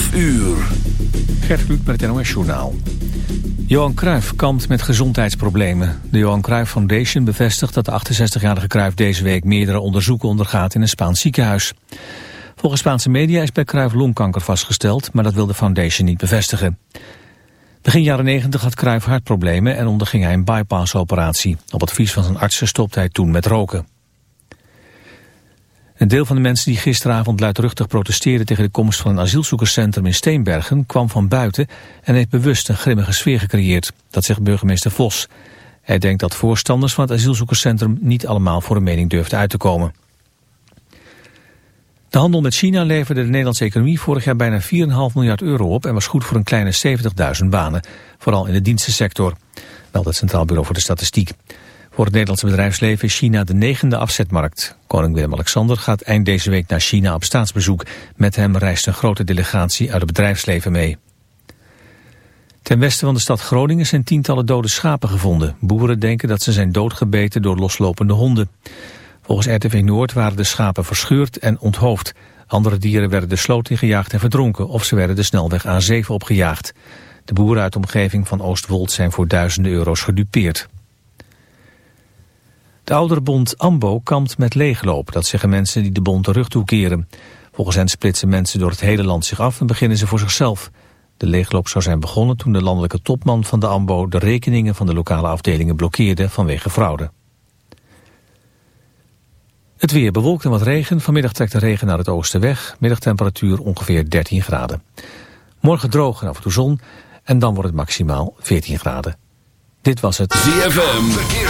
12 uur. Gert Kluk met het NOS Journaal. Johan Cruijff kampt met gezondheidsproblemen. De Johan Cruijff Foundation bevestigt dat de 68-jarige Cruijff deze week meerdere onderzoeken ondergaat in een Spaans ziekenhuis. Volgens Spaanse media is bij Cruijff longkanker vastgesteld, maar dat wil de foundation niet bevestigen. Begin jaren 90 had Cruijff hartproblemen en onderging hij een bypassoperatie. Op advies van zijn artsen stopte hij toen met roken. Een deel van de mensen die gisteravond luidruchtig protesteerden tegen de komst van een asielzoekerscentrum in Steenbergen kwam van buiten en heeft bewust een grimmige sfeer gecreëerd. Dat zegt burgemeester Vos. Hij denkt dat voorstanders van het asielzoekerscentrum niet allemaal voor een mening durfden uit te komen. De handel met China leverde de Nederlandse economie vorig jaar bijna 4,5 miljard euro op en was goed voor een kleine 70.000 banen, vooral in de dienstensector. Wel het Centraal Bureau voor de Statistiek. Voor het Nederlandse bedrijfsleven is China de negende afzetmarkt. Koning Willem-Alexander gaat eind deze week naar China op staatsbezoek. Met hem reist een grote delegatie uit het bedrijfsleven mee. Ten westen van de stad Groningen zijn tientallen dode schapen gevonden. Boeren denken dat ze zijn doodgebeten door loslopende honden. Volgens RTV Noord waren de schapen verscheurd en onthoofd. Andere dieren werden de sloot ingejaagd en verdronken... of ze werden de snelweg A7 opgejaagd. De boeren uit de omgeving van Oostwold zijn voor duizenden euro's gedupeerd. De ouderenbond AMBO kampt met leegloop. Dat zeggen mensen die de bond de rug toekeren. Volgens hen splitsen mensen door het hele land zich af en beginnen ze voor zichzelf. De leegloop zou zijn begonnen toen de landelijke topman van de AMBO... de rekeningen van de lokale afdelingen blokkeerde vanwege fraude. Het weer bewolkt en wat regen. Vanmiddag trekt de regen naar het oosten weg. Middagtemperatuur ongeveer 13 graden. Morgen droog en af en toe zon. En dan wordt het maximaal 14 graden. Dit was het ZFM.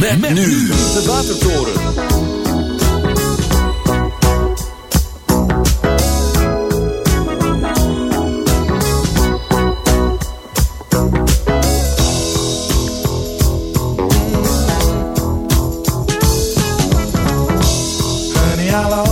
Met, nu. de Watertoren. Honey, I'll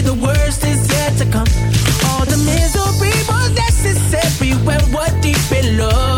the worst is yet to come. All the misery was necessary when we're deep in love.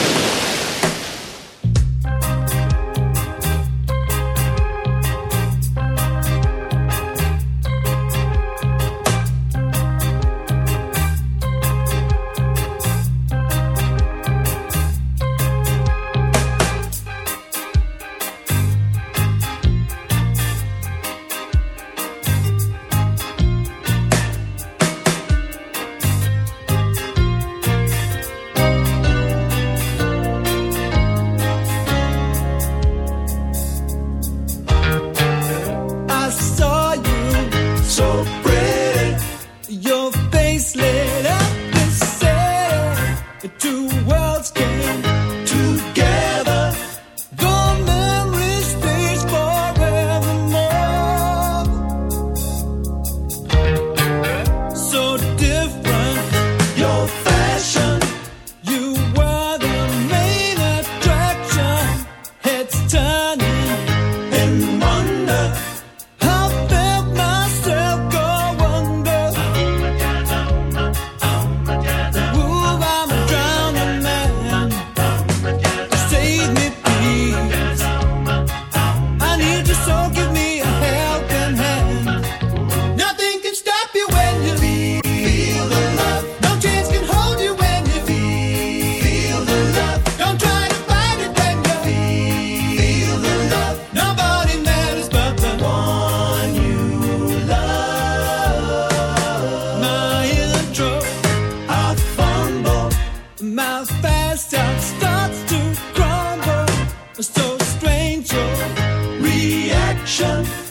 My fast starts to crumble. So strange your reaction.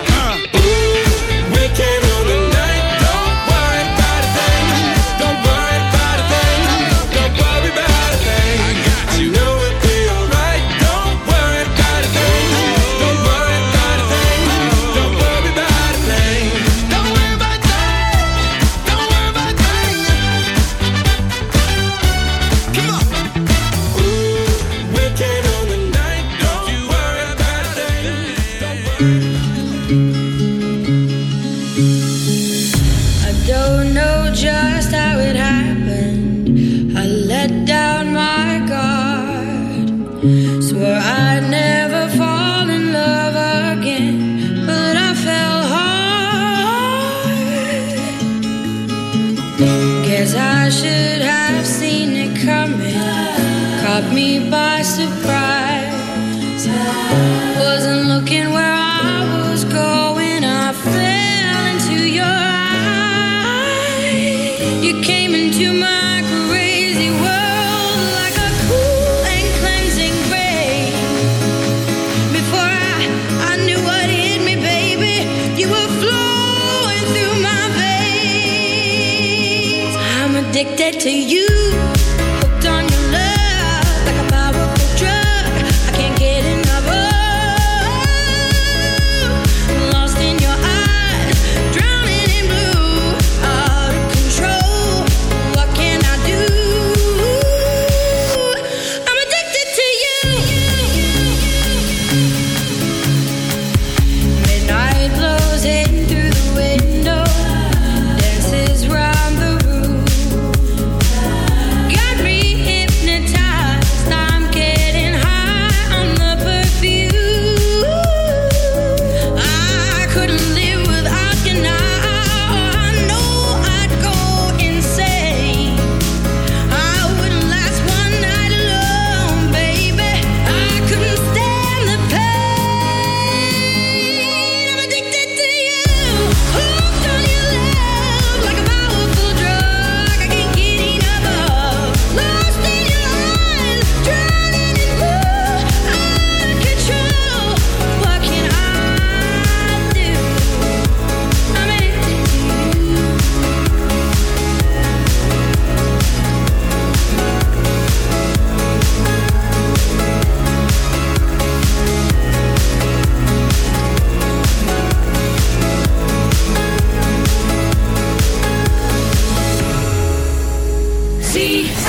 to you. See.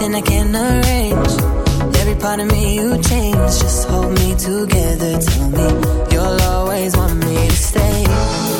nothing I can arrange. Every part of me you change. Just hold me together. Tell me you'll always want me to stay.